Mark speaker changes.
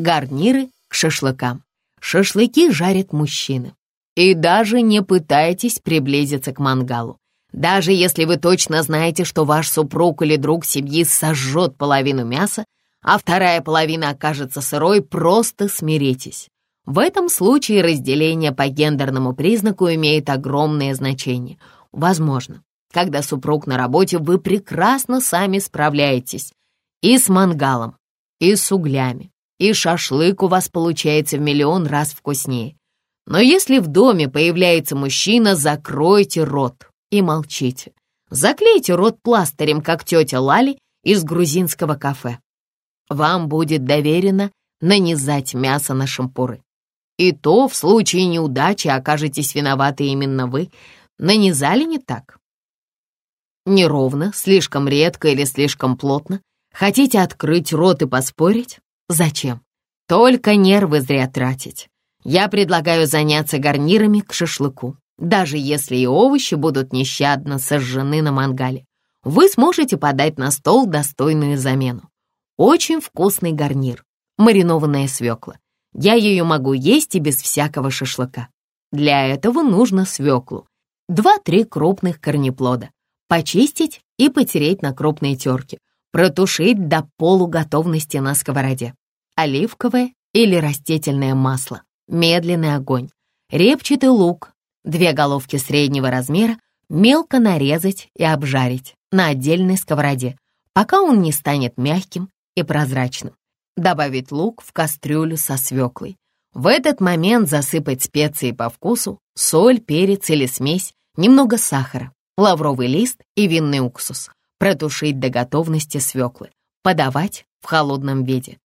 Speaker 1: Гарниры к шашлыкам. Шашлыки жарят мужчины. И даже не пытайтесь приблизиться к мангалу. Даже если вы точно знаете, что ваш супруг или друг семьи сожжет половину мяса, а вторая половина окажется сырой, просто смиритесь. В этом случае разделение по гендерному признаку имеет огромное значение. Возможно, когда супруг на работе, вы прекрасно сами справляетесь. И с мангалом, и с углями, и шашлык у вас получается в миллион раз вкуснее. Но если в доме появляется мужчина, закройте рот и молчите. Заклейте рот пластырем, как тетя Лали из грузинского кафе. Вам будет доверено нанизать мясо на шампуры. И то в случае неудачи окажетесь виноваты именно вы. Нанизали не так. Неровно, слишком редко или слишком плотно. Хотите открыть рот и поспорить? Зачем? Только нервы зря тратить. Я предлагаю заняться гарнирами к шашлыку. Даже если и овощи будут нещадно сожжены на мангале, вы сможете подать на стол достойную замену. Очень вкусный гарнир, маринованная свекла. Я ее могу есть и без всякого шашлыка. Для этого нужно свеклу. Два-три крупных корнеплода. Почистить и потереть на крупной терке. Протушить до полуготовности на сковороде. Оливковое или растительное масло. Медленный огонь. Репчатый лук, Две головки среднего размера мелко нарезать и обжарить на отдельной сковороде, пока он не станет мягким и прозрачным. Добавить лук в кастрюлю со свеклой. В этот момент засыпать специи по вкусу, соль, перец или смесь, немного сахара, лавровый лист и винный уксус. Протушить до готовности свеклы. Подавать в холодном виде.